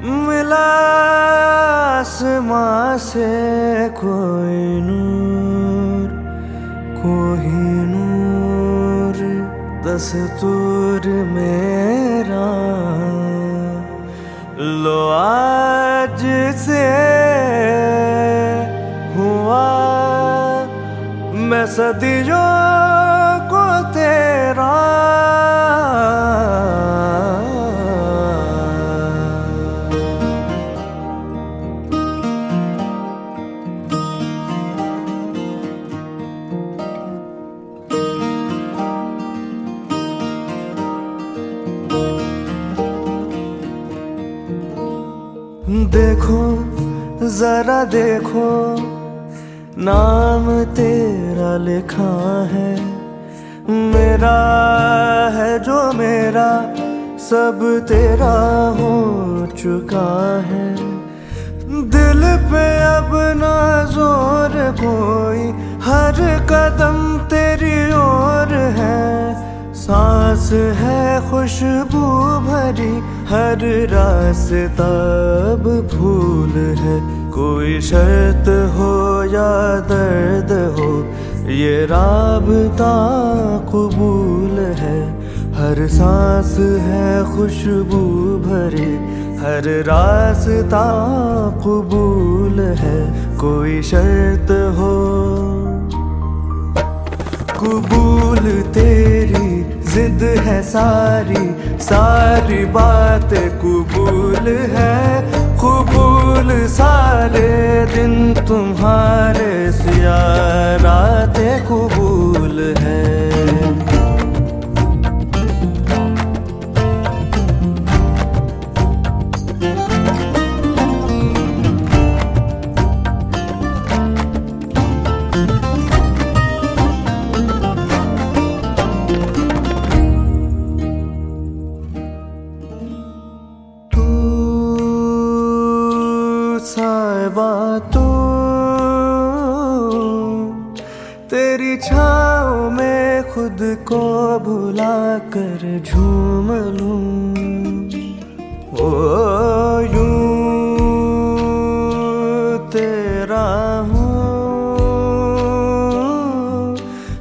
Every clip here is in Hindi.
मिला आसमां से कोई नूर कोई नूर, दस्तूर मेरा। लो आज से हुआ मैं सदियों देखो, जरा देखो, नाम तेरा लिखा है। मेरा है जो मेरा, सब तेरा हो चुका है। दिल पे अब ना ज़ोर कोई, हर कदम तेरी सांस है खुशबू भरी, हर रास्ता अब भूल है। कोई शर्त हो या दर्द हो, ये राबता कबूल है। हर सांस है खुशबू भरी, हर रास्ता कबूल है। कोई शर्त हो, कबूल तेरी जिद है सारी सारी बात कबूल है। कबूल सारे दिन तुम्हारे सियारात कबूल है। साहिबा तू तेरी छाँव में खुद को भुला कर झूम लूँ। ओ, यूँ तेरा हूँ।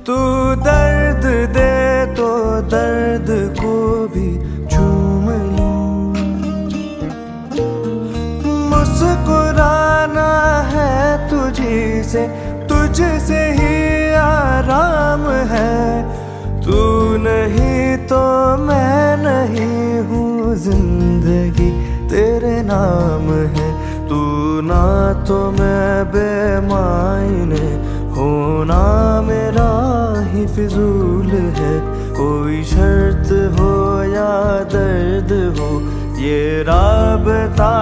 तू दर्द दे तो दर्द को तुझी से तुझसे ही आराम है। तू नहीं तो मैं नहीं हूँ ज़िंदगी तेरे नाम है। तू ना तो मैं बेमायने होना मेरा ही फिजूल है। कोई शर्त हो या दर्द हो, ये राबता